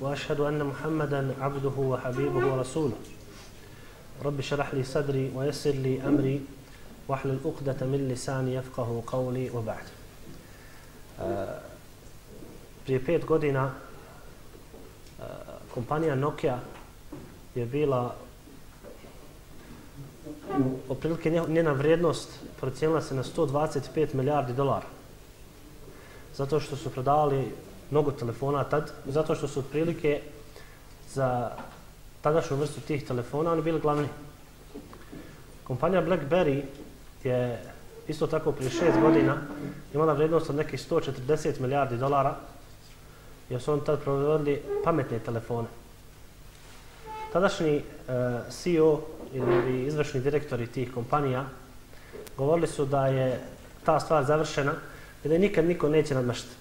وأشهد أن محمدا عبده وحبيبه ورسوله رب اشرح لي صدري ويسر لي أمري واحلل عقدة من لساني يفقه قولي وبعد prije pet godina uh, kompanija Nokia je bila otprilike njena vrijednost procijenila se na 125 milijardi dolara. Zato što su prodavali mnogo telefona tad, zato što su otprilike za tadašnju vrstu tih telefona oni bili glavni. Kompanija BlackBerry je isto tako prije šest godina imala vrijednost od nekih 140 milijardi dolara jer su oni tad provodili pametne telefone. Tadašnji e, CEO ili izvršni direktori tih kompanija govorili su da je ta stvar završena i da nikad niko neće nadmašiti.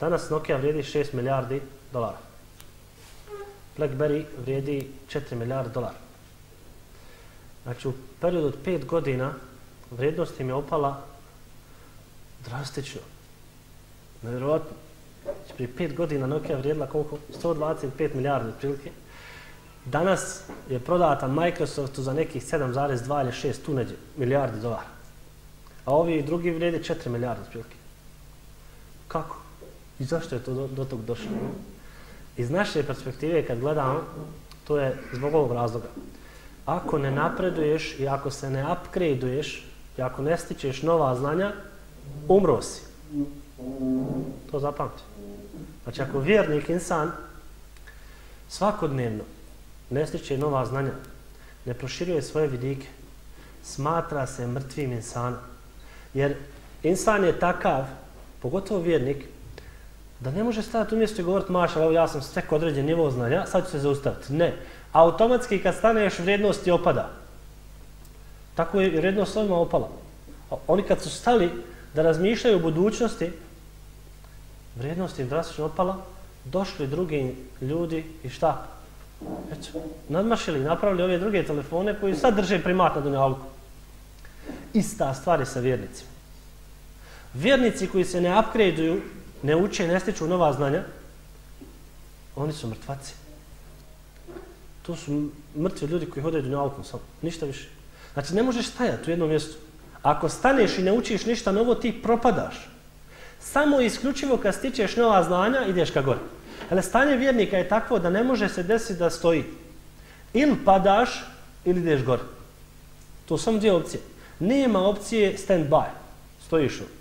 Danas Nokia vrijedi 6 milijardi dolara. BlackBerry vrijedi 4 milijardi dolara. Znači u periodu od 5 godina vrijednost im je opala drastično. Nevjerovatno. Znači, prije 5 godina Nokia vrijedila koliko? 125 milijardi otprilike. Danas je prodata Microsoftu za nekih 7,2 ili 6 tuneđe milijardi dolara. A ovi drugi vrijede 4 milijardi otprilike. Kako? I zašto je to do, do tog došlo? Iz naše perspektive kad gledamo, to je zbog ovog razloga. Ako ne napreduješ i ako se ne upgradeuješ i ako ne stičeš nova znanja, umro si. To zapamti. Znači, ako vjernik insan svakodnevno ne stiče nova znanja, ne proširuje svoje vidike, smatra se mrtvim insanom. Jer insan je takav, pogotovo vjernik, da ne može stati u mjestu i govoriti maša, evo ja sam stek određen nivo znanja, sad ću se zaustaviti. Ne. Automatski kad staneš vrijednost ti opada. Tako je vrijednost ovima opala. Oni kad su stali da razmišljaju o budućnosti, vrijednost im drastično opala, došli drugi ljudi i šta? Eto, nadmašili, napravili ove druge telefone koji sad drže primat na dunjalku. Ista stvar je sa vjernicima. Vjernici koji se ne upgradeuju, ne uče, ne stiču nova znanja, oni su mrtvaci. To su mrtvi ljudi koji hodaju dunjalkom samo, ništa više. Znači, ne možeš stajati u jednom mjestu. Ako staneš i ne učiš ništa novo, ti propadaš. Samo isključivo kad stičeš nova znanja, ideš ka gore. Ali stanje vjernika je takvo da ne može se desiti da stoji. Ili padaš, ili ideš gore. To su samo dvije opcije. Nema opcije stand by. Stojiš u.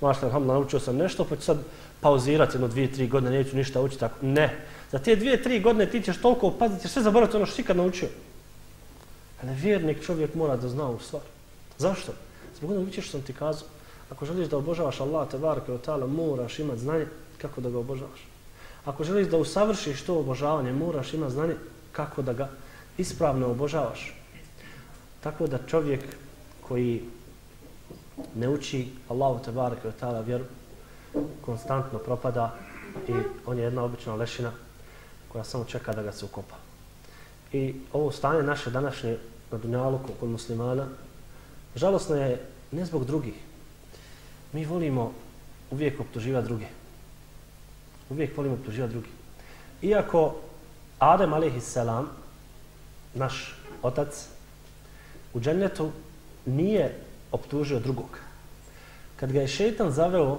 Maš alhamdulillah, naučio sam nešto, pa ću sad pauzirati jedno, dvije, tri godine, neću ništa učiti tako. Ne. Za te dvije, tri godine ti ćeš toliko paziti, ćeš sve zaboraviti ono što si kad naučio. Ali vjernik čovjek mora da zna u stvar. Zašto? Zbog onog što sam ti kazao. Ako želiš da obožavaš Allah, te varke od tala, moraš imati znanje kako da ga obožavaš. Ako želiš da usavršiš to obožavanje, moraš imati znanje kako da ga ispravno obožavaš. Tako da čovjek koji ne uči Allahu te bareke ta'ala vjeru, konstantno propada i on je jedna obična lešina koja samo čeka da ga se ukopa. I ovo stanje naše današnje na Dunjaluku kod muslimana, žalosno je ne zbog drugih, Mi volimo uvijek optuživa druge. Uvijek volimo optuživa druge. Iako Adem a.s. naš otac u džennetu nije optužio drugog. Kad ga je šeitan zaveo,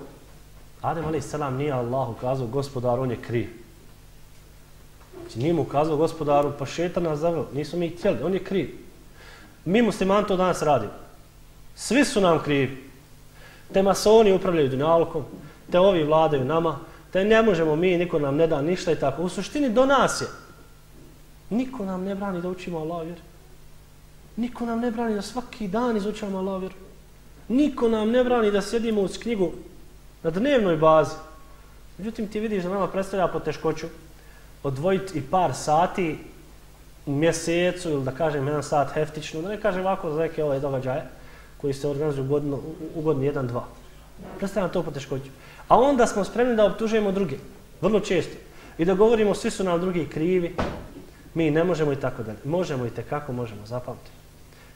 Adem a.s. nije Allah ukazao gospodaru, on je kriv. Znači nije mu ukazao gospodaru, pa šeitan nas zaveo. Nisu mi htjeli, on je kriv. Mi musliman to danas radimo. Svi su nam krivi te masoni upravljaju dunjalkom, te ovi vladaju nama, te ne možemo mi, niko nam ne da ništa i tako. U suštini do nas je. Niko nam ne brani da učimo Allah vjeru. Niko nam ne brani da svaki dan izučavamo Allah vjeru. Niko nam ne brani da sjedimo uz knjigu na dnevnoj bazi. Međutim, ti vidiš da nama predstavlja po teškoću odvojiti i par sati mjesecu ili da kažem jedan sat heftično, da ne kažem ovako za neke ove događaje koji se organizuju godinu, u godinu jedan, dva. Predstavljam to poteškoću. A onda smo spremni da optužujemo druge, vrlo često. I da govorimo svi su nam drugi krivi, mi ne možemo i tako dalje. Možemo i kako možemo, zapamtiti.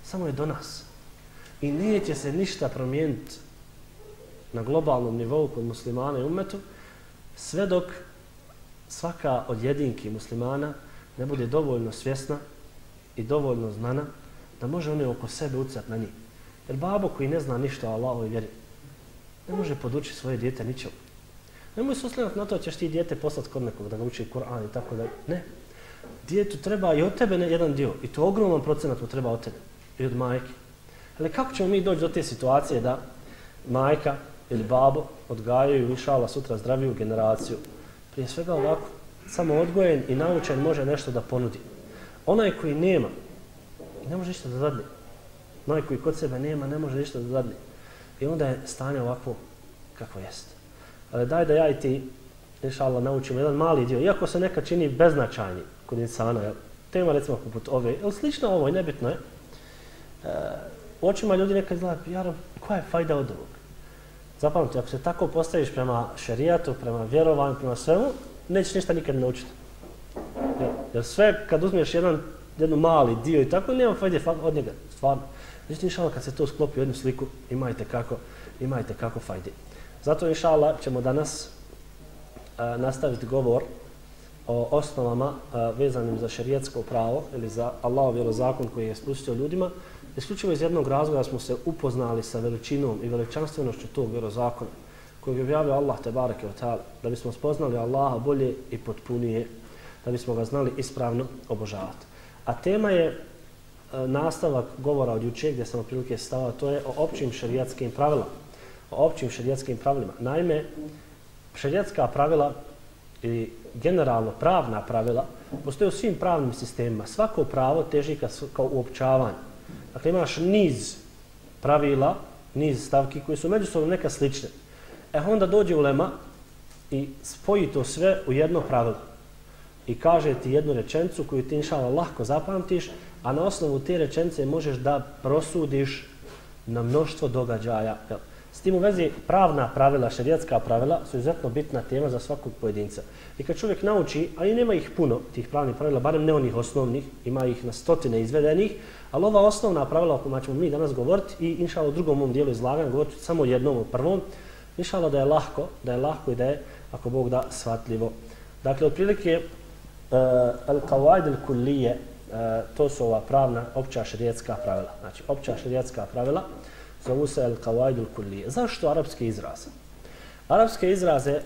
Samo je do nas. I neće se ništa promijeniti na globalnom nivou kod muslimana i umetu, sve dok svaka od jedinki muslimana ne bude dovoljno svjesna i dovoljno znana da može one oko sebe ucati na njih. Jer babo koji ne zna ništa o Allahovoj vjeri, ne može podučiti svoje djete ničemu. Nemoj se oslanjati na to ćeš ti djete poslati kod nekog da ga uči Kur'an i tako da. Ne. Djetu treba i od tebe jedan dio. I to ogroman procenat mu treba od tebe. I od majke. Ali kako ćemo mi doći do te situacije da majka ili babo odgajaju i išala sutra zdraviju generaciju? Prije svega ovako, samo odgojen i naučen može nešto da ponudi. Onaj koji nema, ne može ništa da zadne. Onaj koji kod sebe nema, ne može ništa da zadne. I onda je stanje ovako kako jeste. Ali daj da ja i ti, inša Allah, naučimo jedan mali dio, iako se neka čini beznačajni kod insana, jel? tema recimo poput ove, ili slično ovo, i nebitno je, e, u očima ljudi nekad izgleda, jaro, koja je fajda od ovog? Zapamti, ako se tako postaviš prema šerijatu, prema vjerovanju, prema svemu, nećeš ništa nikad naučiti. Jer sve, kad uzmeš jedan, jedan mali dio i tako, nema fajde od njega, stvarno. Znači, inšala, kad se to sklopi u jednu sliku, imajte kako, imajte kako fajde. Zato, inšala, ćemo danas a, nastaviti govor o osnovama a, vezanim za šerijetsko pravo ili za Allahov zakon koji je spustio ljudima, isključivo iz jednog razloga smo se upoznali sa veličinom i veličanstvenošću tog vjerozakona kojeg je objavio Allah te barake o ta'ala, da bismo spoznali Allaha bolje i potpunije, da bismo ga znali ispravno obožavati. A tema je e, nastavak govora od juče gdje sam otprilike stao, to je o općim šerijatskim pravilima. O općim šerijatskim pravilima. Naime, šerijatska pravila i generalno pravna pravila postoje u svim pravnim sistemima. Svako pravo teži ka, kao uopćavanje. Dakle, imaš niz pravila, niz stavki koje su međusobno neka slične. E onda dođe ulema i spoji to sve u jedno pravilo. I kaže ti jednu rečencu koju ti inšala lahko zapamtiš, a na osnovu te rečence možeš da prosudiš na mnoštvo događaja. S tim u vezi pravna pravila, šerijatska pravila su izuzetno bitna tema za svakog pojedinca. I kad čovjek nauči, a i nema ih puno, tih pravnih pravila, barem ne onih osnovnih, ima ih na stotine izvedenih, ali ova osnovna pravila o kojima ćemo mi danas govoriti i inšala u drugom mom dijelu izlaganja, govoriti samo jednom u prvom, Inšala da je lahko, da je lahko i da je, ako Bog da, shvatljivo. Dakle, otprilike, uh, al-kawaid al-kullije, uh, to su ova pravna, opća šerijatska pravila. Znači, opća šerijatska pravila zovu se al-kawaid kullije. Zašto arapske izraze? Arapske izraze e,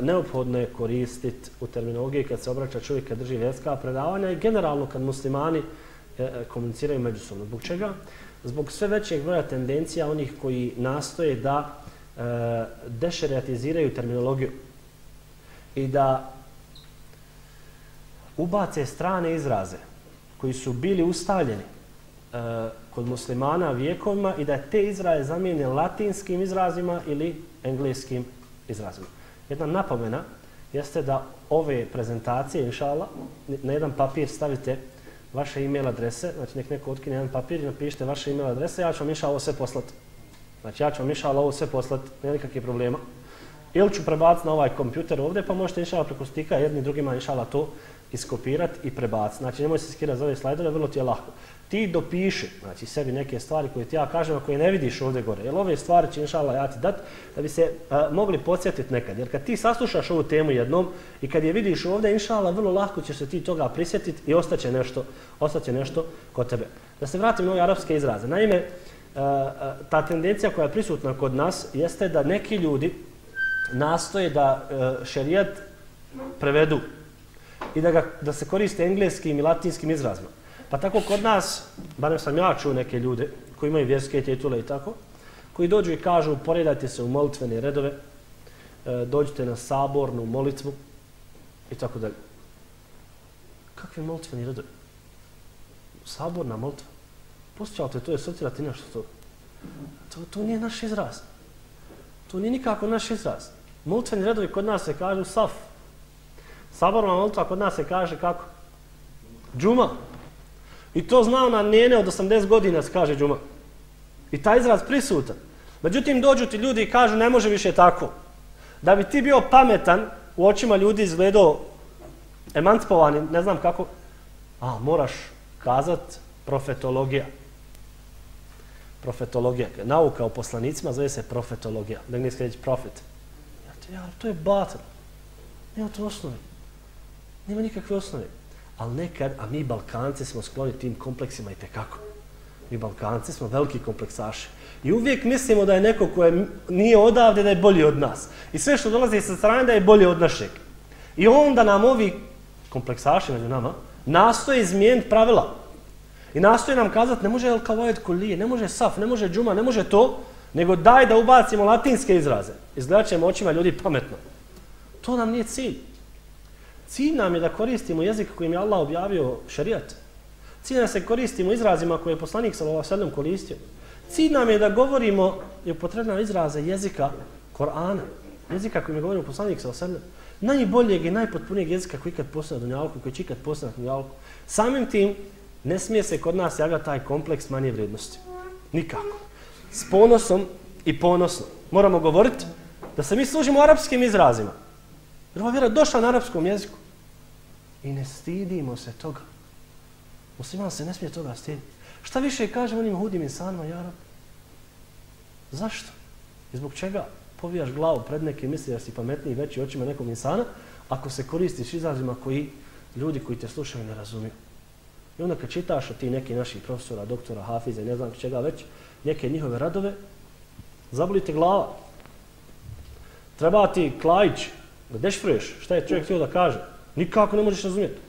neophodno je koristiti u terminologiji kad se obraća čovjek kad drži vjerska predavanja i generalno kad muslimani e, e, komuniciraju međusobno. Zbog čega? Zbog sve većeg broja tendencija onih koji nastoje da dešerijatiziraju terminologiju i da ubace strane izraze koji su bili ustaljeni kod muslimana vijekovima i da te izraze zamijene latinskim izrazima ili engleskim izrazima. Jedna napomena jeste da ove prezentacije, inšala, na jedan papir stavite vaše e-mail adrese, znači nek neko otkine jedan papir i napišite vaše e-mail adrese, ja ću vam inšala ovo sve poslati Znači ja ću vam inšala ovo sve poslati, nema nikakvih problema. Ili ću prebaciti na ovaj kompjuter ovdje, pa možete inšala preko stika jedni drugima inšala to iskopirati i prebaciti. Znači nemoj se skirati za ove slajdove, vrlo ti je lahko. Ti dopiši znači, sebi neke stvari koje ti ja kažem, a koje ne vidiš ovdje gore. Jer ove stvari će inšala ja ti dati da bi se a, mogli podsjetiti nekad. Jer kad ti saslušaš ovu temu jednom i kad je vidiš ovdje, inšala, vrlo lahko će se ti toga prisjetiti i ostaće nešto, ostaće nešto kod tebe. Da se vratim na ove arapske izraze. Naime, ta tendencija koja je prisutna kod nas jeste da neki ljudi nastoje da e, šerijat prevedu i da, ga, da se koriste engleskim i latinskim izrazima. Pa tako kod nas, barem sam ja čuo neke ljude koji imaju vjerske titule i tako, koji dođu i kažu poredajte se u molitvene redove, e, dođite na sabornu molitvu i tako dalje. Kakvi molitveni redovi? Saborna molitva? Posjećavate, to je socijalati nešto to. to. To nije naš izraz. To nije nikako naš izraz. Molitveni redovi kod nas se kažu saf. Saborna molitva kod nas se kaže kako? Džuma. I to zna ona njene od 80 godina se kaže džuma. I taj izraz prisutan. Međutim, dođu ti ljudi i kažu ne može više tako. Da bi ti bio pametan, u očima ljudi izgledao emancipovani, ne znam kako, a moraš kazat profetologija. Profetologija. Nauka o poslanicima zove se profetologija. Da ne skreći profet. Ja, to, je batel. Nema to osnovi. Nema nikakve osnove. Ali nekad, a mi Balkanci smo skloni tim kompleksima i tekako. Mi Balkanci smo veliki kompleksaši. I uvijek mislimo da je neko ko je, nije odavde da je bolji od nas. I sve što dolazi sa strane da je bolje od našeg. I onda nam ovi kompleksaši među nama nastoje izmijeniti pravila. I nastoje nam kazati ne može El Kavajed Kulije, ne može Saf, ne može Džuma, ne može to, nego daj da ubacimo latinske izraze. Izgledat ćemo očima ljudi pametno. To nam nije cilj. Cilj nam je da koristimo jezik kojim je Allah objavio šarijat. Cilj nam se koristimo izrazima koje je poslanik s.a.v. koristio. Cilj nam je da govorimo i upotrebna izraze jezika Korana. Jezika kojim je govorio poslanik s.a.v. Najboljeg i najpotpunijeg jezika koji ikad postoje na Dunjalku, koji će ikad postoje na Dunjalku. Samim tim ne smije se kod nas javljati taj kompleks manje vrednosti. Nikako. S ponosom i ponosno. Moramo govoriti da se mi služimo arapskim izrazima. Jer ova vjera došla na arapskom jeziku. I ne stidimo se toga. Musliman se ne smije toga stiditi. Šta više kaže onim hudim insanima, jarab? Zašto? I zbog čega povijaš glavu pred neke misli da si pametniji i veći očima nekog insana, ako se koristiš izrazima koji ljudi koji te slušaju ne razumiju. I onda kad čitaš ti neki naših profesora, doktora, hafiza ne znam čega već, neke njihove radove, zabolite glava. Treba ti klajić, da dešfruješ šta je čovjek htio da kaže. Nikako ne možeš razumjeti.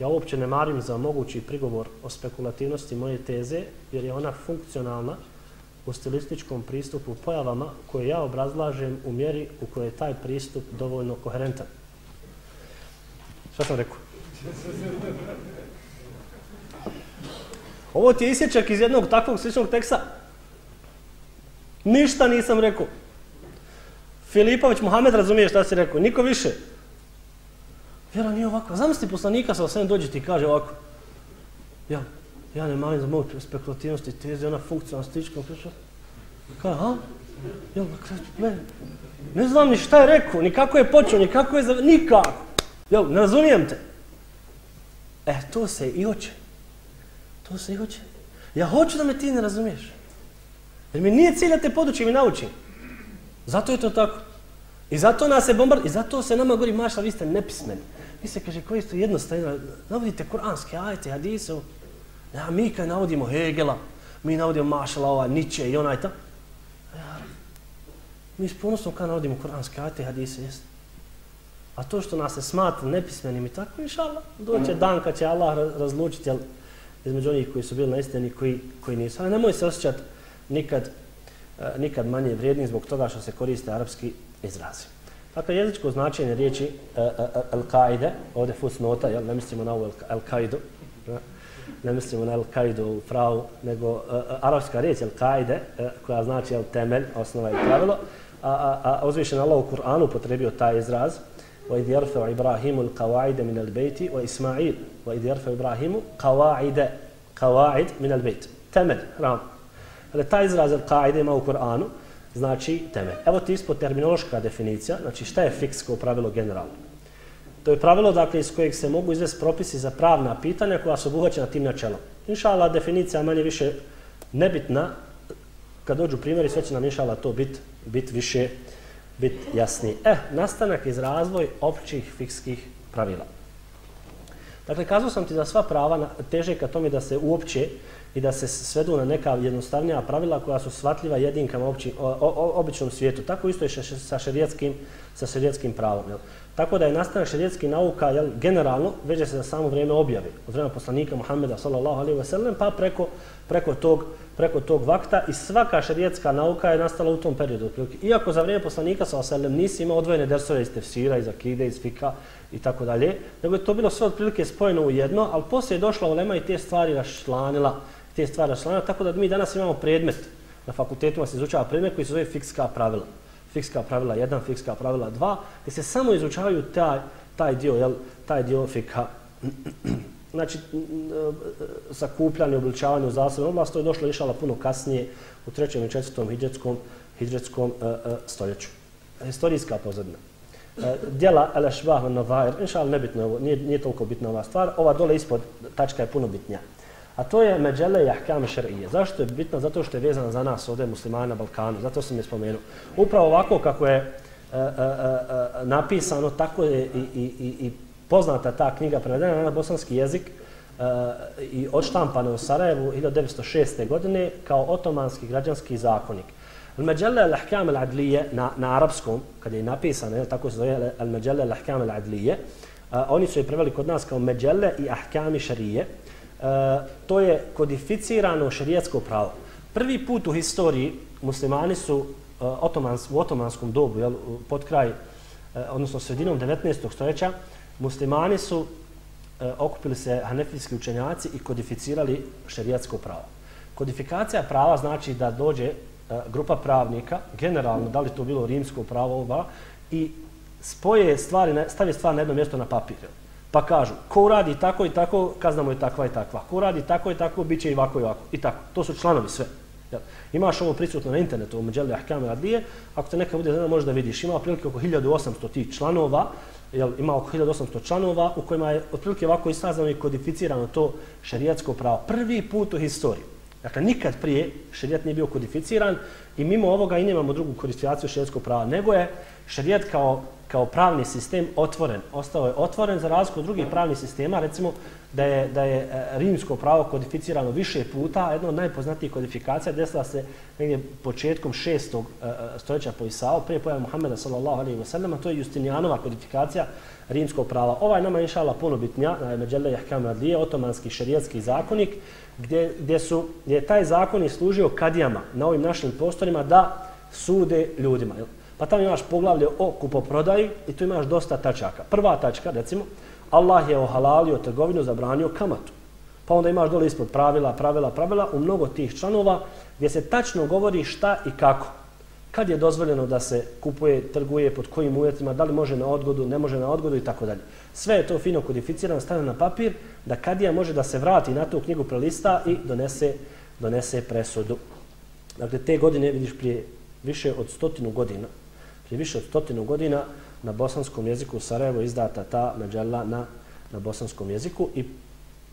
Ja uopće ne marim za mogući prigovor o spekulativnosti moje teze, jer je ona funkcionalna u stilističkom pristupu pojavama koje ja obrazlažem u mjeri u kojoj je taj pristup dovoljno koherentan. Šta sam rekao? Ovo ti je isječak iz jednog takvog sličnog teksta. Ništa nisam rekao. Filipović, Mohamed razumije šta si rekao. Niko više. Vjera nije ovako. Zamisli poslanika sa osvijem dođe ti kaže ovako. Ja, ja ne malim za moju spekulativnost i teze, ona funkcija, stička, priča. Kaj, a? Ja, ne, ne znam ni šta je rekao, ni kako je počeo, ni kako je završio, nikako. Jel, ne razumijem te. E, to se i hoće. To se i hoće. Ja hoću da me ti ne razumiješ. Jer mi nije cilj da te podučim i naučim. Zato je to tako. I zato nas se bombard... I zato se nama govori, mašla, vi ste nepismeni. Vi se, kaže, koji ste jednostavno, navodite kuranske ajte, hadise. Ja, mi kad navodimo Hegela, mi navodimo mašala ova, Nietzsche i onaj ta. Ja, mi s ponosom kad navodimo kuranske ajte, hadise, jest. A to što nas se smatra nepismenim i tako, inša Allah, doće dan kad će Allah razlučiti, jel, između onih koji su bili na istini koji, koji nisu. Ali nemoj se osjećati nikad, uh, nikad manje vrijedni zbog toga što se koriste arapski izrazi. Dakle, jezičko značenje riječi uh, uh, Al-Qaide, ovdje fusnota, jel, ne mislimo na ovu Al-Qaidu, ne mislimo na Al-Qaidu u pravu, nego uh, arapska riječ Al-Qaide, uh, koja znači al temelj, osnova i pravilo, a, a, a uzvišen Allah u Kur'anu potrebio taj izraz, وإذ يرفع إبراهيم القواعد من البيت وإسماعيل وإذ يرفع إبراهيم قواعد قواعد من البيت تمل رام Ali taj izraz al kaide ima u Koranu, znači teme. Evo ti ispod terminološka definicija, znači šta je fiksko pravilo generalno? To je pravilo dakle, iz kojeg se mogu izvesti propisi za pravna pitanja koja su obuhvaćena tim načelom. Inšala definicija manje više nebitna. Kad dođu primjeri, sve će nam inšala to bit, bit više bit jasnije. E, nastanak iz razvoj općih fikskih pravila. Dakle, kazao sam ti da sva prava teže ka tome da se uopće i da se svedu na neka jednostavnija pravila koja su shvatljiva jedinkama opći, o, o, običnom svijetu. Tako isto je sa šerijetskim, sa šerijetskim pravom. Jel? Tako da je nastanak šerijetski nauka jel, generalno veže se za samo vrijeme objave. Od vremena poslanika Muhammeda sallallahu alaihi wa sallam pa preko, preko tog preko tog vakta i svaka šerijetska nauka je nastala u tom periodu. Iako za vrijeme poslanika sallallahu sa oselem nisi imao odvojene dersove iz tefsira, iz akide, iz fika i tako dalje, nego je to bilo sve otprilike spojeno u jedno, ali poslije je došla ulema i te stvari rašlanila, te stvari rašlanila, tako da mi danas imamo predmet na fakultetima se izučava predmet koji se zove fikska pravila. fikska pravila 1, fikska pravila 2, gdje se samo izučavaju taj, taj dio, jel, taj dio fikha. znači, e, sakupljanje, obličavanje u zasebnu oblast, to je došlo išala puno kasnije u trećem i četvrtom hidžetskom, hidžetskom uh, e, uh, e, stoljeću. Historijska pozadina. Uh, djela Elešbah van Novair, inša Allah, nebitno ovo, nije, nije toliko bitna ova stvar, ova dole ispod tačka je puno bitnija. A to je Međele i Ahkame Šar'ije. Zašto je bitno? Zato što je vezana za nas ovdje muslimani na Balkanu. Zato sam je spomenuo. Upravo ovako kako je e, e, e, napisano, tako je i, i, i, i poznata ta knjiga prevedena na bosanski jezik i odštampana u Sarajevu 1906. godine kao otomanski građanski zakonik. Al-Majalla al-Ahkam al-Adlije na, na arapskom, kad je napisano, je, tako se zove Al-Majalla al-Ahkam al-Adlije, oni su je preveli kod nas kao Majalla i Ahkami šarije. Uh, E, to je kodificirano šarijetsko pravo. Prvi put u historiji muslimani su e, otomans, u otomanskom dobu, jel, pod kraj, e, odnosno sredinom 19. stoljeća, muslimani su okupili se hanefijski učenjaci i kodificirali šerijatsko pravo. Kodifikacija prava znači da dođe grupa pravnika, generalno, da li to bilo rimsko pravo ova, i spoje stvari, stavi stvar na jedno mjesto na papir. Pa kažu, ko radi tako i tako, kazna mu je takva i takva. Ko radi tako i tako, bit će i ovako i ovako. I tako. To su članovi sve. Jel? Imaš ovo prisutno na internetu, u Međeli Ahkame Adlije, ako te neka bude znao, možda vidiš. Ima otprilike oko 1800 tih članova, jel, ima oko 1800 članova u kojima je otprilike ovako iskazano i kodificirano to šerijatsko pravo. Prvi put u historiji. Dakle, nikad prije šerijat nije bio kodificiran i mimo ovoga i nemamo drugu kodifikaciju šerijatskog prava, nego je šerijat kao, kao pravni sistem otvoren. Ostao je otvoren za razliku od drugih pravnih sistema, recimo da je, da je e, rimsko pravo kodificirano više puta, a jedna od najpoznatijih kodifikacija desila se negdje početkom šestog e, e, stoljeća po Isao, prije pojava Muhammeda sallallahu alaihi wa sallam, to je Justinijanova kodifikacija rimskog prava. Ova je nama inšala puno bitnija, na Međele Jahkam Radlije, otomanski šarijetski zakonik, gdje, gdje, su, gdje je taj zakon je služio kadijama na ovim našim prostorima da sude ljudima. Pa tamo imaš poglavlje o kupoprodaji i tu imaš dosta tačaka. Prva tačka, recimo, Allah je ohalalio trgovinu, zabranio kamatu. Pa onda imaš dole ispod pravila, pravila, pravila u mnogo tih članova gdje se tačno govori šta i kako. Kad je dozvoljeno da se kupuje, trguje, pod kojim uvjetima, da li može na odgodu, ne može na odgodu i tako dalje. Sve je to fino kodificirano, stavljeno na papir, da kadija može da se vrati na tu knjigu prelista i donese, donese presudu. Dakle, te godine, vidiš, prije više od stotinu godina, prije više od stotinu godina, na bosanskom jeziku u Sarajevo izdata ta međela na, na bosanskom jeziku i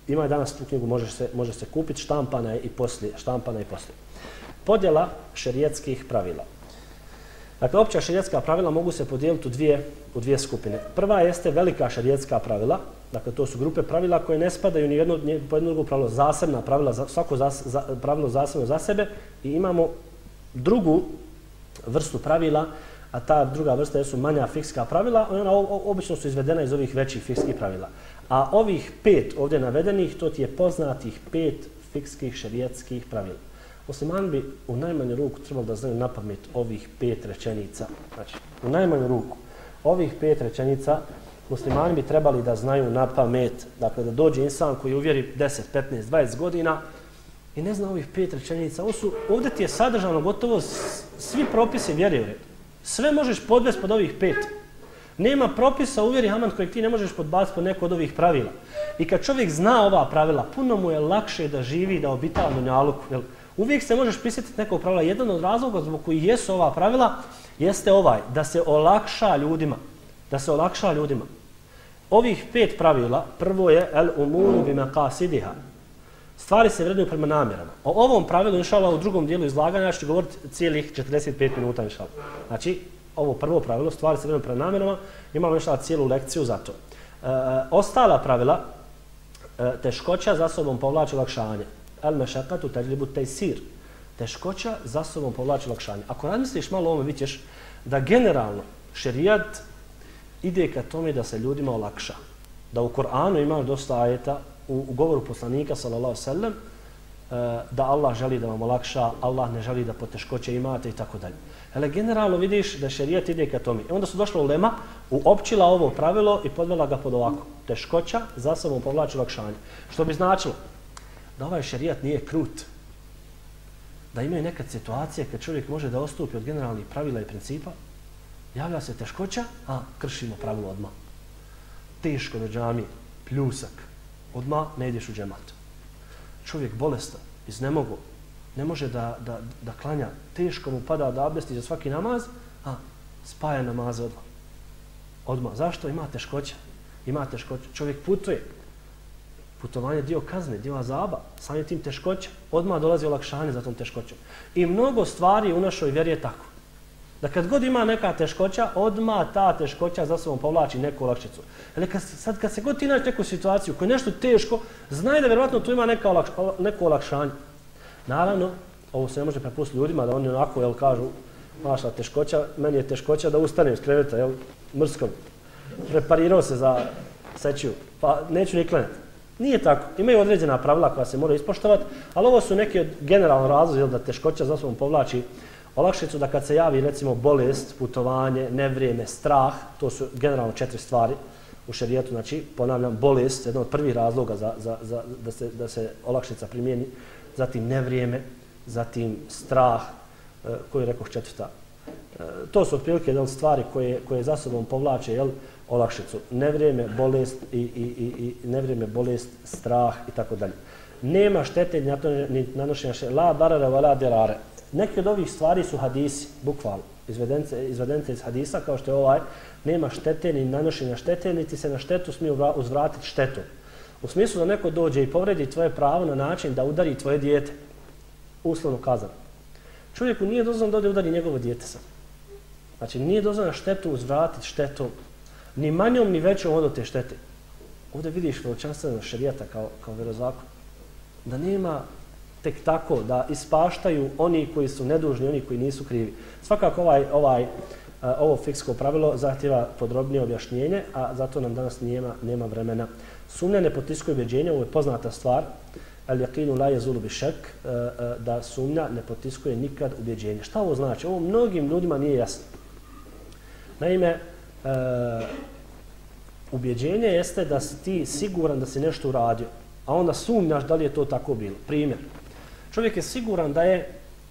ima je danas tu knjigu, može se, može se kupiti, štampana je i poslije. Štampana i poslije. Podjela šerijetskih pravila. Dakle, opća šerijetska pravila mogu se podijeliti u dvije, u dvije skupine. Prva jeste velika šerijetska pravila, dakle to su grupe pravila koje ne spadaju ni jedno, ni po jedno drugo pravilo, zasebna pravila, za, svako zas, za, pravilo zasebno za sebe i imamo drugu vrstu pravila a ta druga vrsta jesu manja fikska pravila, ona obično su izvedena iz ovih većih fikskih pravila. A ovih pet ovdje navedenih, to ti je poznatih pet fikskih šerijetskih pravila. Musliman bi u najmanju ruku trebalo da znaju na pamet ovih pet rečenica. Znači, u najmanju ruku ovih pet rečenica muslimani bi trebali da znaju na pamet. Dakle, da dođe insan koji uvjeri 10, 15, 20 godina i ne zna ovih pet rečenica. Ovo su, ovdje ti je sadržano gotovo svi propisi vjere Sve možeš podvesti pod ovih pet. Nema propisa uvjeri Haman kojeg ti ne možeš podbaciti pod neko od ovih pravila. I kad čovjek zna ova pravila, puno mu je lakše da živi, da obitava dunjaluku. Jel? Uvijek se možeš prisjetiti nekog pravila. Jedan od razloga zbog koji jesu ova pravila jeste ovaj, da se olakša ljudima. Da se olakša ljudima. Ovih pet pravila, prvo je el umuru bima qasidiha. Stvari se vrednuju prema namjerama. O ovom pravilu, inšala, u drugom dijelu izlaganja, ja ću govoriti cijelih 45 minuta, inšala. Znači, ovo prvo pravilo, stvari se vrednuju prema namjerama, imamo inšala cijelu lekciju za to. E, ostala pravila, e, teškoća za sobom povlači lakšanje. El mešakatu teđlibu tejsir. Teškoća za sobom povlači lakšanje. Ako razmisliš malo o ovome, vidješ da generalno šerijat ide ka tome da se ljudima olakša. Da u Koranu ima dosta ajeta u, u govoru poslanika sallallahu sallam e, da Allah želi da vam olakša, Allah ne želi da poteškoće imate i tako dalje. Hele, generalno vidiš da šerijat ide ka tome. I onda su došla u Lema, uopćila ovo pravilo i podvela ga pod ovako. Teškoća za sobom povlači olakšanje. Što bi značilo da ovaj šerijat nije krut. Da imaju nekad situacije kad čovjek može da ostupi od generalnih pravila i principa Javlja se teškoća, a kršimo pravilo odmah. Teško do džami, pljusak, odmah ne ideš u džemat. Čovjek bolestan, iz nemogu, ne može da, da, da klanja, teško mu pada da abdesti za svaki namaz, a spaja namaze odmah. Odmah. Zašto? Ima teškoća. Ima teškoća. Čovjek putuje. Putovanje je dio kazne, dio azaba. samim tim teškoća. Odmah dolazi olakšanje za tom teškoćom. I mnogo stvari u našoj vjeri je tako. Da kad god ima neka teškoća, odma ta teškoća za sobom povlači neku olakšicu. Ali kad, sad kad se god ti nađeš neku situaciju koja je nešto teško, znaj da vjerovatno tu ima neka olakš, neko olakšanje. Naravno, ovo se ne može prepustiti ljudima da oni onako, jel, kažu, mašla teškoća, meni je teškoća da ustanem s kreveta, jel, mrskom. Preparirao se za sećiju, pa neću ni klanjati. Nije tako. Imaju određena pravila koja se mora ispoštovati, ali ovo su neki generalno razlozi da teškoća za sobom povlači olakšicu da kad se javi recimo bolest, putovanje, nevrijeme, strah, to su generalno četiri stvari u šerijetu, znači ponavljam, bolest, jedno od prvih razloga za, za, za, da, se, da se olakšica primijeni, zatim nevrijeme, zatim strah, e, koji je rekao četvrta. E, to su otprilike jedan stvari koje, koje za sobom povlače jel, olakšicu. Nevrijeme, bolest i, i, i, i nevrijeme, bolest, strah i tako dalje. Nema štete ni nanošenja še, la barara, la derare. Neki od ovih stvari su hadisi, bukvalno, izvedence, izvedence iz hadisa, kao što je ovaj, nema štete ni nanošenja štete, niti se na štetu smije uzvratiti štetu. U smislu da neko dođe i povredi tvoje pravo na način da udari tvoje dijete, uslovno kazano. Čovjeku nije dozvan da ode udari njegovo dijete sam. Znači, nije dozvan štetu uzvratiti štetu, ni manjom, ni većom od te štete. Ovdje vidiš veličanstveno šarijata kao, kao verozakon. Da nema tek tako da ispaštaju oni koji su nedužni, oni koji nisu krivi. Svakako ovaj, ovaj, ovo fiksko pravilo zahtjeva podrobnije objašnjenje, a zato nam danas nema, nema vremena. Sumnja ne potiskuje ubjeđenje, ovo je poznata stvar, al yaqinu la yazulu bi shak e, e, da sumnja ne potiskuje nikad ubjeđenje. Šta ovo znači? Ovo mnogim ljudima nije jasno. Naime, e, ubjeđenje jeste da si ti siguran da si nešto uradio, a onda sumnjaš da li je to tako bilo. Primjer čovjek je siguran da je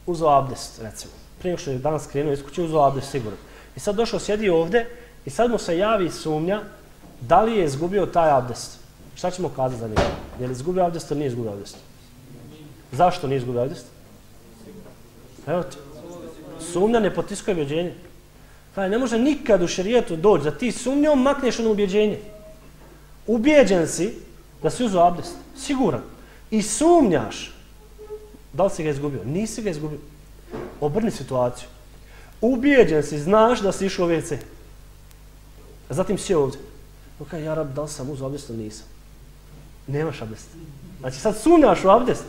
uzao abdest, recimo. Prije što je danas krenuo iz kuće, uzao abdest siguran. I sad došao, sjedi ovdje i sad mu se javi sumnja da li je izgubio taj abdest. Šta ćemo kazati za njega? Je li izgubio abdest ili nije izgubio abdest? Zašto nije izgubio abdest? Evo ti. Sumnja ne potiskuje objeđenje. Kaj, ne može nikad u šerijetu doći da ti sumnjom makneš ono objeđenje. Ubijeđen si da si uzao abdest. Siguran. I sumnjaš Da li si ga izgubio? Nisi ga izgubio. Obrni situaciju. Ubijeđen si, znaš da si išao u WC. Zatim si ovdje. Ok, ja rab, da li sam uzao abdest ili nisam? Nemaš abdest. Znači sad sumnjaš u abdest.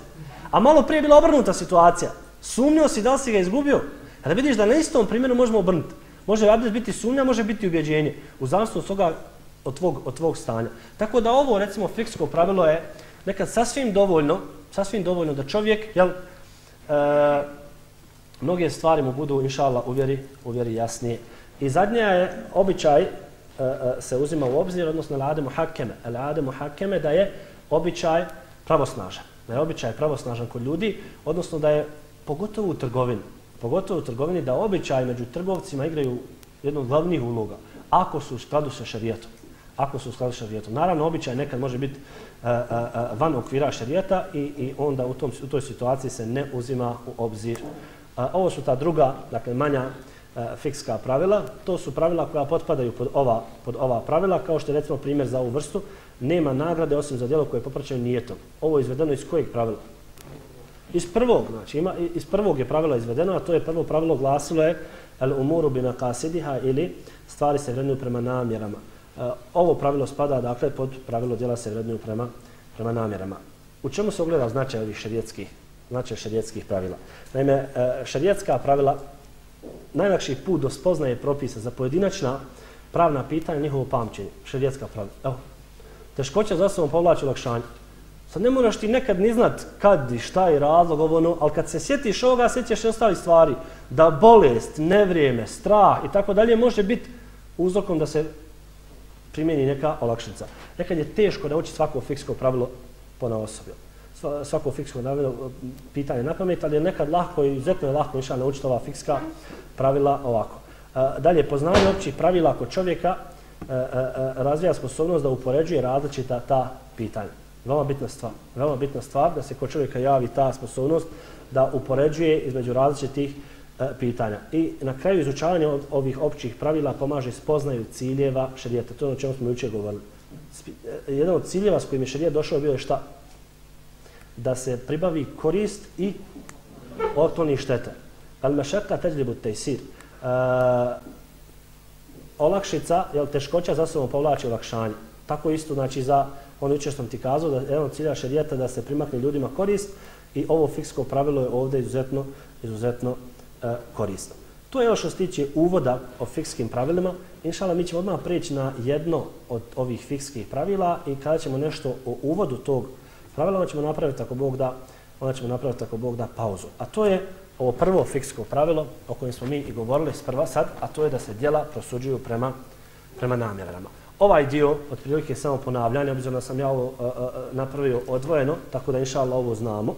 A malo prije je bila obrnuta situacija. Sumnio si da li si ga izgubio. Kada vidiš da na istom primjeru možemo obrnuti. Može abdest biti sumnja, može biti ubjeđenje. U zavisnosti od toga od tvog, od tvog stanja. Tako da ovo, recimo, fiksko pravilo je nekad sasvim dovoljno sasvim dovoljno da čovjek, jel, e, mnoge stvari mu budu, inšala, uvjeri, uvjeri jasnije. I zadnja je običaj, e, e, se uzima u obzir, odnosno lade muhakeme. E, lade muhakeme da je običaj pravosnažan. Da je običaj pravosnažan kod ljudi, odnosno da je pogotovo u trgovini, pogotovo u trgovini da običaj među trgovcima igraju jednu od glavnih uloga, ako su u skladu sa šarijetom. Ako su u skladu sa šarijetom. Naravno, običaj nekad može biti van okvira šarijeta i, i onda u, tom, u toj situaciji se ne uzima u obzir. Ovo su ta druga, dakle manja fikska pravila. To su pravila koja potpadaju pod ova, pod ova pravila, kao što je recimo primjer za ovu vrstu. Nema nagrade osim za djelo koje je popraćeno nijetom. Ovo je izvedeno iz kojeg pravila? Iz prvog, znači ima, iz prvog je pravila izvedeno, a to je prvo pravilo glasilo je el umuru bina kasidiha ili stvari se vrednuju prema namjerama. E, ovo pravilo spada dakle pod pravilo djela se vrednuju prema, prema namjerama. U čemu se ogleda značaj ovih šarijetskih, značaj šarijetskih pravila? Naime, e, šarijetska pravila, najlakši put do spoznaje propisa za pojedinačna pravna pitanja njihovo pamćenje, šarijetska pravila. Evo, teškoća za sobom povlači olakšanje. Sad ne moraš ti nekad ni znat kad i šta je razlog ovo ono, ali kad se sjetiš ovoga, sjećaš i ostali stvari. Da bolest, nevrijeme, strah i tako dalje može biti uzrokom da se primjeni neka olakšica. Nekad je teško da uči svako fiksko pravilo po na osobi. Svako fiksko pravilo pitanje na pamet, ali je nekad lahko i izuzetno je lahko išao naučiti ova fikska pravila ovako. E, dalje, poznanje općih pravila kod čovjeka e, e, razvija sposobnost da upoređuje različita ta pitanja. Veoma bitna stvar. Veoma bitna stvar da se kod čovjeka javi ta sposobnost da upoređuje između različitih pitanja. E, I na kraju izučavanja ovih općih pravila pomaže spoznaju ciljeva šarijeta. To je ono čemu smo jučer govorili. E, jedan od ciljeva s kojim je šarijet došao bio je šta? Da se pribavi korist i otkloni štete. Al mešaka teđlibu tejsir. Uh, olakšica, jel, teškoća za sobom povlači olakšanje. Tako isto, znači, za ono jučer sam ti kazao, da jedan od cilja šarijeta da se primakne ljudima korist i ovo fiksko pravilo je ovdje izuzetno, izuzetno E, korisno. To je još što se tiče uvoda o fikskim pravilima. Inšala, mi ćemo odmah preći na jedno od ovih fikskih pravila i kada ćemo nešto o uvodu tog pravila, onda ćemo napraviti ako Bog da, onda ćemo napraviti ako Bog da pauzu. A to je ovo prvo fiksko pravilo o kojem smo mi i govorili s prva sad, a to je da se djela prosuđuju prema, prema namjerama. Ovaj dio, otprilike je samo ponavljanje, obzirom da sam ja ovo uh, uh, napravio odvojeno, tako da inšala ovo znamo,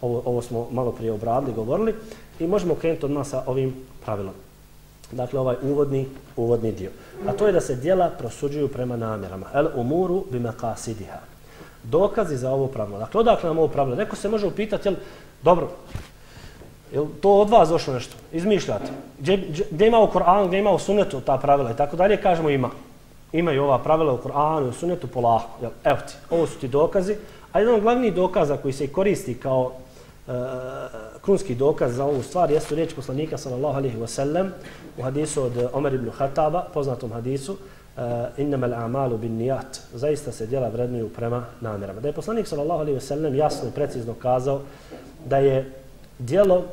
ovo, ovo smo malo prije obradili, govorili, i možemo krenuti odmah sa ovim pravilom. Dakle, ovaj uvodni, uvodni dio. A to je da se djela prosuđuju prema namjerama. El umuru bima kasidiha. Dokazi za ovo pravilo. Dakle, odakle nam ovo pravilo? Neko se može upitati, jel, dobro, jel to od vas došlo nešto? Izmišljate. Gdje, gdje ima u Koranu, gdje ima u sunetu ta pravila i tako dalje, kažemo ima. Imaju ova pravila u Koranu i u sunetu polako. Jel, evo ti, ovo su ti dokazi. A jedan od glavnijih dokaza koji se koristi kao uh, krunski dokaz za ovu stvar jeste riječ poslanika sallallahu alaihi wa sallam u hadisu od Omer ibn Khattaba, poznatom hadisu, eh, uh, innama al-amalu bin nijat, zaista se djela vrednuju prema namjerama. Da je poslanik sallallahu alaihi wa sallam jasno i precizno kazao da je djelo,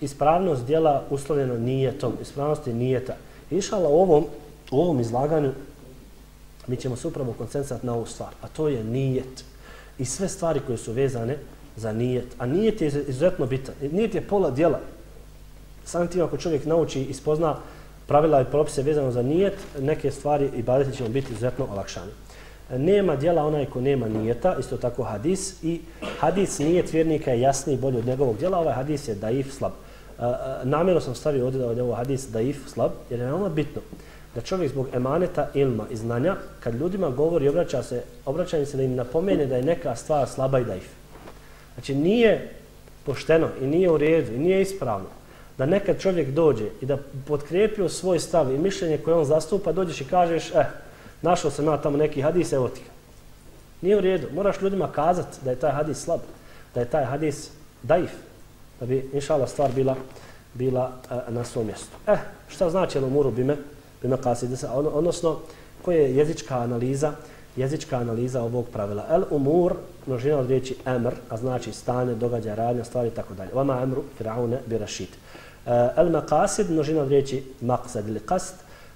ispravnost djela uslovljeno nijetom, ispravnosti nijeta. Išala u ovom, u ovom izlaganju mi ćemo se upravo koncentrat na ovu stvar, a to je nijet. I sve stvari koje su vezane za nijet. A nijet je izuzetno bitan. Nijet je pola djela. Sam tim ako čovjek nauči i spozna pravila i propise vezano za nijet, neke stvari i badeti će biti izuzetno olakšane. Nema djela onaj ko nema nijeta, isto tako hadis. I hadis nijet vjernika je jasniji i bolji od njegovog djela. Ovaj hadis je daif, slab. Namjerno sam stavio ovdje da je ovo hadis daif, slab, jer je veoma bitno da čovjek zbog emaneta ilma i znanja, kad ljudima govori i obraća se, obraća se da im napomene da je neka stvar slaba i daif. Znači nije pošteno i nije u redu i nije ispravno da nekad čovjek dođe i da potkrijepio svoj stav i mišljenje koje on zastupa, dođeš i kažeš, eh, našao sam ja tamo neki hadis, evo ti Nije u redu. Moraš ljudima kazati da je taj hadis slab, da je taj hadis daif, da bi inšala stvar bila bila uh, na svom mjestu. Eh, šta znači umuru bime, bime kasidisa, ono, odnosno koja je jezička analiza jezička analiza ovog pravila. El umur, množina od riječi emr, a znači stane, događaj, radnja, stvari i tako dalje. Vama emru, firaune, birašit. Eh, el maqasid, množina od riječi maqsad ili kast,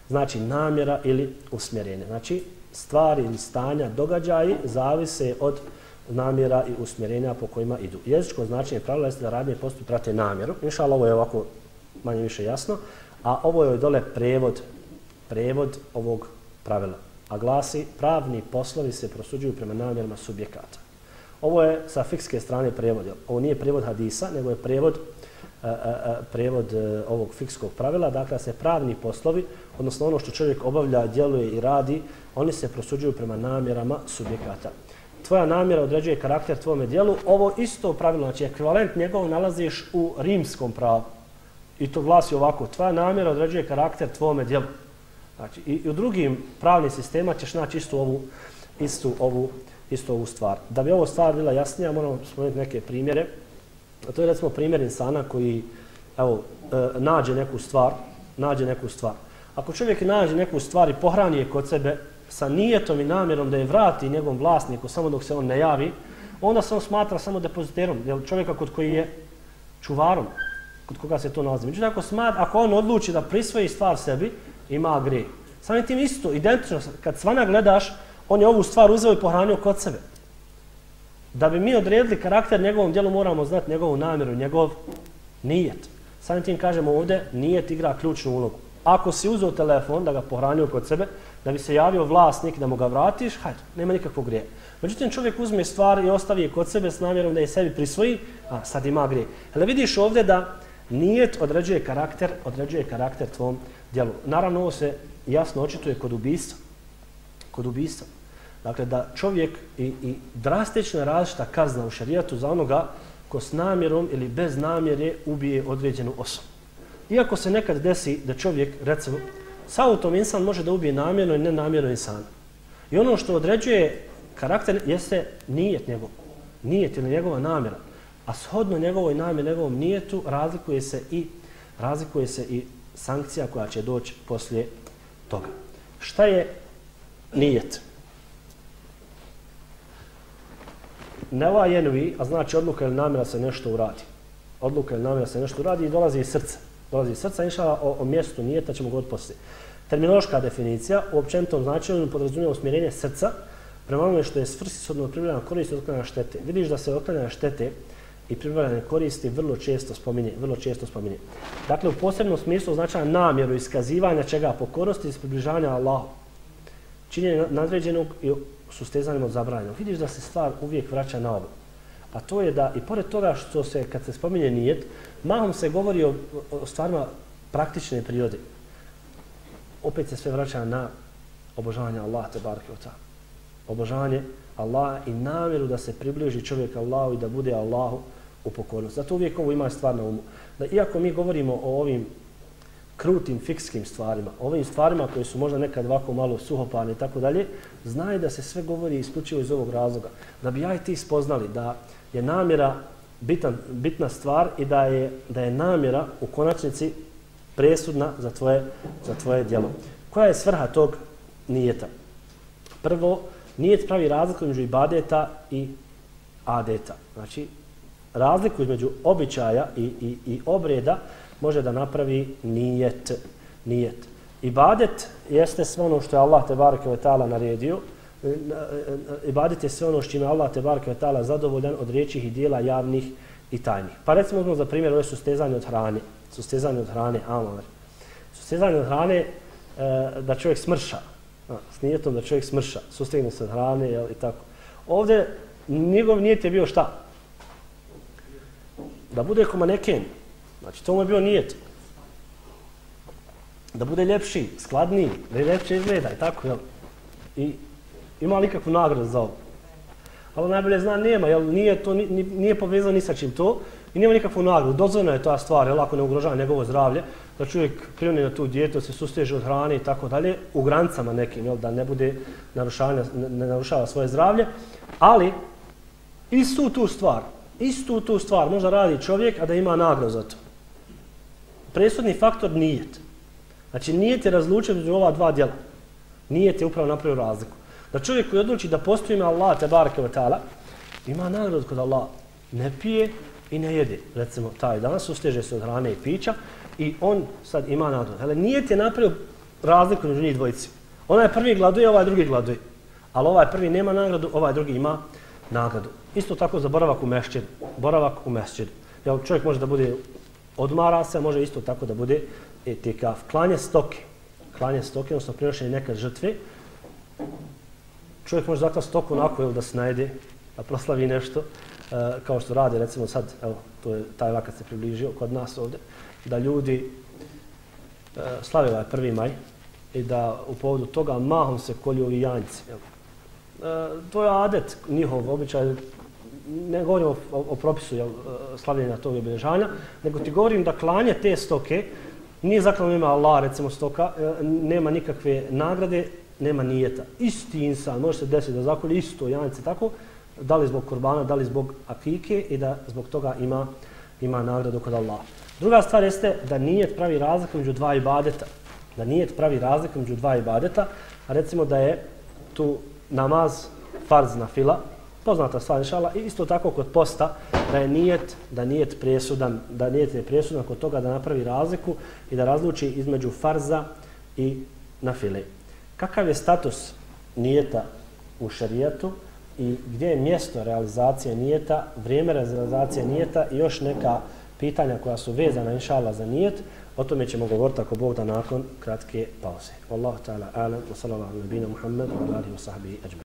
znači namjera ili usmjerenje. Znači, stvari ili stanja, događaji zavise od namjera i usmjerenja po kojima idu. Jezičko značenje pravila jeste da radnje postup prate namjeru. Inšala ovo je ovako manje više jasno. A ovo je dole prevod, prevod ovog pravila a glasi pravni poslovi se prosuđuju prema namjerama subjekata. Ovo je sa fikske strane prevod. Ovo nije prevod hadisa, nego je prevod, a, e, a, e, a, e, prevod ovog fikskog pravila. Dakle, se pravni poslovi, odnosno ono što čovjek obavlja, djeluje i radi, oni se prosuđuju prema namjerama subjekata. Tvoja namjera određuje karakter tvome dijelu. Ovo isto pravilo, znači ekvivalent njegov nalaziš u rimskom pravu. I to glasi ovako, tvoja namjera određuje karakter tvome dijelu. Znači, i, u drugim pravnim sistema ćeš naći istu ovu, istu ovu, istu ovu stvar. Da bi ovo stvar bila jasnija, moramo spomenuti neke primjere. A to je recimo primjer insana koji evo, e, nađe neku stvar, nađe neku stvar. Ako čovjek nađe neku stvar i pohrani je kod sebe sa nijetom i namjerom da je vrati njegovom vlasniku samo dok se on ne javi, onda se on smatra samo depoziterom, jel čovjeka kod koji je čuvarom, kod koga se to nalazi. Međutim, ako, smat, ako on odluči da prisvoji stvar sebi, ima gre. Samim tim isto, identično, kad svana gledaš, on je ovu stvar uzeo i pohranio kod sebe. Da bi mi odredili karakter njegovom dijelu, moramo znati njegovu namjeru, njegov nijet. Samim tim kažemo ovdje, nijet igra ključnu ulogu. Ako si uzeo telefon da ga pohranio kod sebe, da bi se javio vlasnik da mu ga vratiš, hajde, nema nikakvog grije. Međutim, čovjek uzme stvar i ostavi je kod sebe s namjerom da je sebi prisvoji, a sad ima grije. Ali vidiš ovdje da nijet određuje karakter, određuje karakter tvom, djelu. Naravno, ovo se jasno očituje kod ubisa. Kod ubisa. Dakle, da čovjek i, i drastično je različita kazna u šarijatu za onoga ko s namjerom ili bez namjere ubije određenu osobu. Iako se nekad desi da čovjek, recimo, sa autom insan može da ubije namjerno i nenamjerno insana. I ono što određuje karakter jeste nijet njegov. Nijet ili njegova namjera. A shodno njegovoj namjeri, njegovom nijetu, razlikuje se i razlikuje se i sankcija koja će doći poslije toga. Šta je nijet? Neva jenvi, a znači odluka ili namjera se nešto uradi. Odluka ili namjera se nešto uradi i dolazi iz srca. Dolazi iz srca, inša o, o mjestu nijeta ćemo govoriti poslije. Terminološka definicija u općenitom značenju podrazumije usmjerenje srca prema onome što je svrsisodno primljena korist od otklanjanja štete. Vidiš da se otklanjanja štete i pribavljene koristi vrlo često spominje, vrlo često spominje. Dakle, u posebnom smislu označava namjeru iskazivanja čega pokorosti i približavanja Allahu. Činjenje nadređenog i sustezanjem od zabranjenog. Vidiš da se stvar uvijek vraća na ovo. A to je da, i pored toga što se, kad se spominje nijet, mahom se govori o, o stvarima praktične prirode. Opet se sve vraća na obožavanje Allaha te barke ota. Obožavanje Allaha i namjeru da se približi čovjek Allahu i da bude Allahu u pokornost. Zato uvijek ovo ima stvar na umu. Da iako mi govorimo o ovim krutim, fikskim stvarima, ovim stvarima koje su možda nekad ovako malo suhopane i tako dalje, znaj da se sve govori isključivo iz ovog razloga. Da bi ja i ti spoznali da je namjera bitan, bitna stvar i da je, da je namjera u konačnici presudna za tvoje, za tvoje djelo. Koja je svrha tog nijeta? Prvo, nijet pravi razliku među ibadeta i adeta. Znači, razliku između običaja i, i, i obreda može da napravi nijet. nijet. Ibadet jeste sve ono što je Allah te bareke ve taala naredio. E, e, e, ibadet je sve ono što je Allah te bareke ve taala zadovoljan od riječi i djela javnih i tajnih. Pa recimo uzmemo za primjer ove sustezanje od hrane. Sustezanje od hrane, amover. Sustezanje od hrane e, da čovjek smrša. S nijetom da čovjek smrša. Sustegne se od hrane jel, i tako. Ovdje njegov nijet je bio šta? Da bude ko maneken. Znači, to mu je bio nijet. Da bude ljepši, skladniji, da je ljepše izgleda i tako, jel? I ima li kakvu nagradu za ovo? Ali najbolje zna, nema, jel? Nije, to, nije, nije povezano ni sa čim to i nema nikakvu nagradu. Dozvoljena je ta stvar, jel? Ako ne ugrožava njegovo zdravlje, da čovjek pljuni na tu dijetu, se susteže od hrane i tako dalje, u grancama nekim, jel? Da ne bude narušavanja, ne narušava svoje zdravlje. Ali, istu tu stvar, istu tu stvar možda radi čovjek, a da ima nagradu za to presudni faktor nijet. Znači, nijet je razlučen među ova dva djela. Nijet je upravo napravio razliku. Da čovjek koji odluči da postoji ima Allah, te barke wa ta'ala, ima nagradu kod Allah. Ne pije i ne jede. Recimo, taj dan susteže se od hrane i pića i on sad ima nagradu. Ali nijet je napravio razliku među njih dvojici. Onaj prvi gladuje, ovaj drugi gladuje. Ali ovaj prvi nema nagradu, ovaj drugi ima nagradu. Isto tako za boravak u mešćidu. Boravak u mešćidu. Jel, čovjek može da bude odmara se, može isto tako da bude etikaf. Klanje stoke, klanje stoke, odnosno prinošenje neke žrtve. Čovjek može zaklati stoku onako ili da se najede, da proslavi nešto, e, kao što radi recimo sad, evo, to je taj vakat se približio kod nas ovdje, da ljudi e, slave ovaj prvi maj i da u povodu toga mahom se kolju ovi janjci. Evo. E, to je adet njihov običaj, ne govorim o, o, o propisu jel, e, slavljenja tog obilježanja, nego ti govorim da klanje te stoke nije zaklano ima Allah, recimo stoka, e, nema nikakve nagrade, nema nijeta. Isti insan, može se desiti da zakolje isto janice tako, da li zbog kurbana, da li zbog akike i da zbog toga ima, ima nagradu kod Allah. Druga stvar jeste da nijet pravi razliku među dva ibadeta. Da nijet pravi razliku među dva ibadeta, a recimo da je tu namaz farz na fila, poznata stvar inšala i isto tako kod posta da je nijet da nijet presudan da nijet je presudan kod toga da napravi razliku i da razluči između farza i nafile. Kakav je status nijeta u šarijetu i gdje je mjesto realizacije nijeta, vrijeme realizacije nijeta i još neka pitanja koja su vezana inšala za nijet, o tome ćemo govoriti ako Bog da nakon kratke pauze. Wallahu ta'ala alam, wa sallallahu ala nabina Muhammed, wa alihi wa sahbihi ajma.